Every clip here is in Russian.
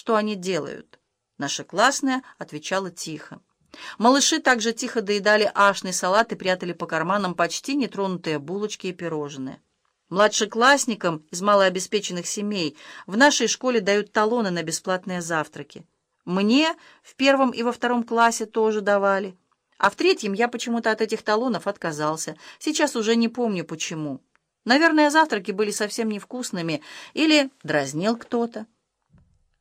что они делают. Наша классная отвечала тихо. Малыши также тихо доедали ашный салат и прятали по карманам почти нетронутые булочки и пирожные. Младшеклассникам из малообеспеченных семей в нашей школе дают талоны на бесплатные завтраки. Мне в первом и во втором классе тоже давали. А в третьем я почему-то от этих талонов отказался. Сейчас уже не помню, почему. Наверное, завтраки были совсем невкусными или дразнил кто-то.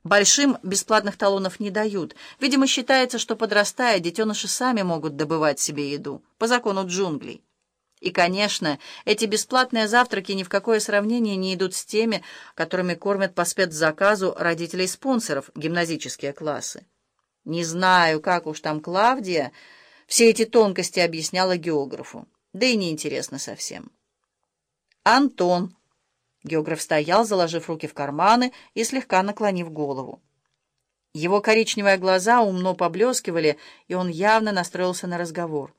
Большим бесплатных талонов не дают. Видимо, считается, что, подрастая, детеныши сами могут добывать себе еду по закону джунглей. И, конечно, эти бесплатные завтраки ни в какое сравнение не идут с теми, которыми кормят по спецзаказу родителей-спонсоров гимназические классы. Не знаю, как уж там Клавдия все эти тонкости объясняла географу. Да и неинтересно совсем. Антон. Географ стоял, заложив руки в карманы и слегка наклонив голову. Его коричневые глаза умно поблескивали, и он явно настроился на разговор.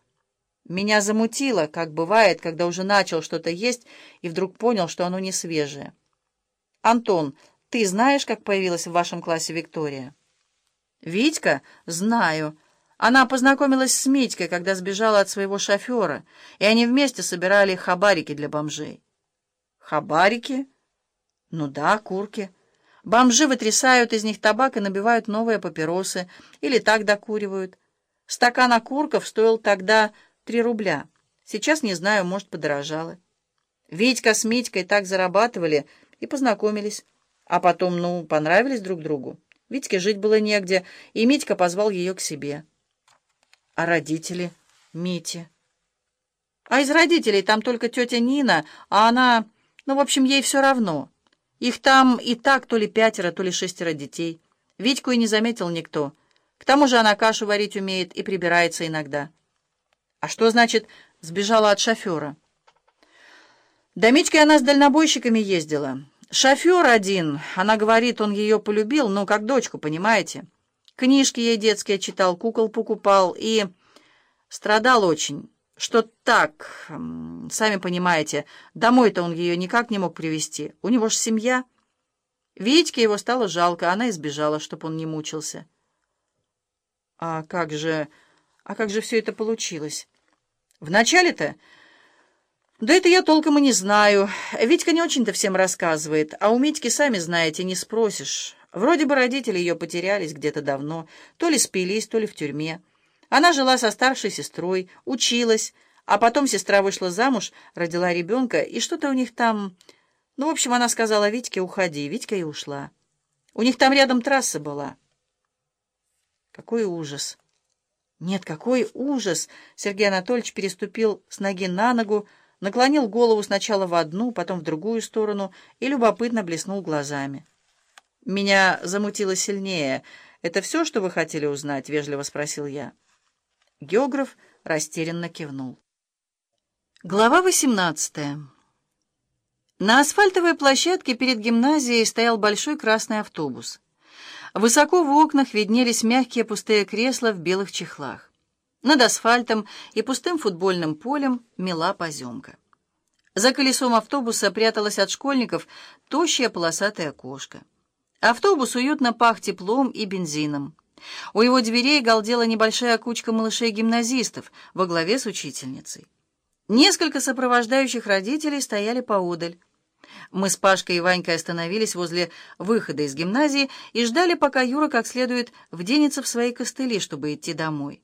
Меня замутило, как бывает, когда уже начал что-то есть и вдруг понял, что оно не свежее. «Антон, ты знаешь, как появилась в вашем классе Виктория?» «Витька? Знаю. Она познакомилась с Митькой, когда сбежала от своего шофера, и они вместе собирали хабарики для бомжей». «Хабарики?» «Ну да, курки. Бомжи вытрясают из них табак и набивают новые папиросы, или так докуривают. Стакан окурков стоил тогда Три рубля. Сейчас, не знаю, может, подорожало. Витька с Митькой так зарабатывали и познакомились. А потом, ну, понравились друг другу. Витьке жить было негде, и Митька позвал ее к себе. А родители Мити? А из родителей там только тетя Нина, а она... Ну, в общем, ей все равно. Их там и так то ли пятеро, то ли шестеро детей. Витьку и не заметил никто. К тому же она кашу варить умеет и прибирается иногда. А что значит «сбежала от шофера»? До Митьки она с дальнобойщиками ездила. Шофер один, она говорит, он ее полюбил, ну, как дочку, понимаете? Книжки ей детские читал, кукол покупал и... Страдал очень, что так, сами понимаете, домой-то он ее никак не мог привезти. У него ж семья. Витьке его стало жалко, она избежала, чтоб он не мучился. А как же... А как же все это получилось? Вначале-то... Да это я толком и не знаю. Витька не очень-то всем рассказывает, а у Митьки, сами знаете, не спросишь. Вроде бы родители ее потерялись где-то давно, то ли спились, то ли в тюрьме. Она жила со старшей сестрой, училась, а потом сестра вышла замуж, родила ребенка, и что-то у них там... Ну, в общем, она сказала Витьке, уходи. Витька и ушла. У них там рядом трасса была. Какой ужас! Нет, какой ужас! Сергей Анатольевич переступил с ноги на ногу, наклонил голову сначала в одну, потом в другую сторону и любопытно блеснул глазами. «Меня замутило сильнее. Это все, что вы хотели узнать?» — вежливо спросил я. Географ растерянно кивнул. Глава восемнадцатая. На асфальтовой площадке перед гимназией стоял большой красный автобус. Высоко в окнах виднелись мягкие пустые кресла в белых чехлах. Над асфальтом и пустым футбольным полем мела поземка. За колесом автобуса пряталась от школьников тощая полосатая кошка. Автобус уютно пах теплом и бензином. У его дверей галдела небольшая кучка малышей-гимназистов во главе с учительницей. Несколько сопровождающих родителей стояли поодаль. Мы с Пашкой и Ванькой остановились возле выхода из гимназии и ждали, пока Юра как следует вденется в свои костыли, чтобы идти домой.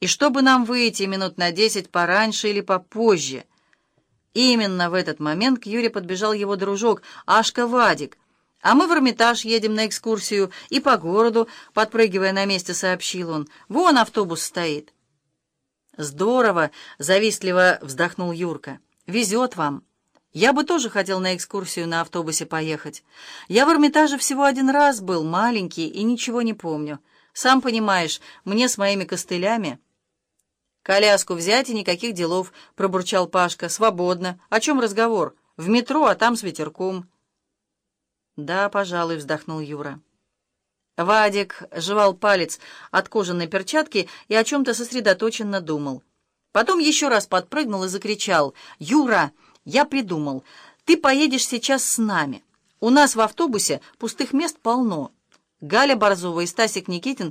И чтобы нам выйти минут на десять пораньше или попозже. именно в этот момент к Юре подбежал его дружок, Ашка Вадик. «А мы в Эрмитаж едем на экскурсию и по городу», — подпрыгивая на месте, сообщил он. «Вон автобус стоит». «Здорово!» — завистливо вздохнул Юрка. «Везет вам». Я бы тоже хотел на экскурсию на автобусе поехать. Я в Эрмитаже всего один раз был, маленький, и ничего не помню. Сам понимаешь, мне с моими костылями... «Коляску взять и никаких делов», — пробурчал Пашка. «Свободно. О чем разговор? В метро, а там с ветерком». «Да, пожалуй», — вздохнул Юра. Вадик жевал палец от кожаной перчатки и о чем-то сосредоточенно думал. Потом еще раз подпрыгнул и закричал. «Юра!» Я придумал. Ты поедешь сейчас с нами. У нас в автобусе пустых мест полно. Галя Борзова и Стасик Никитин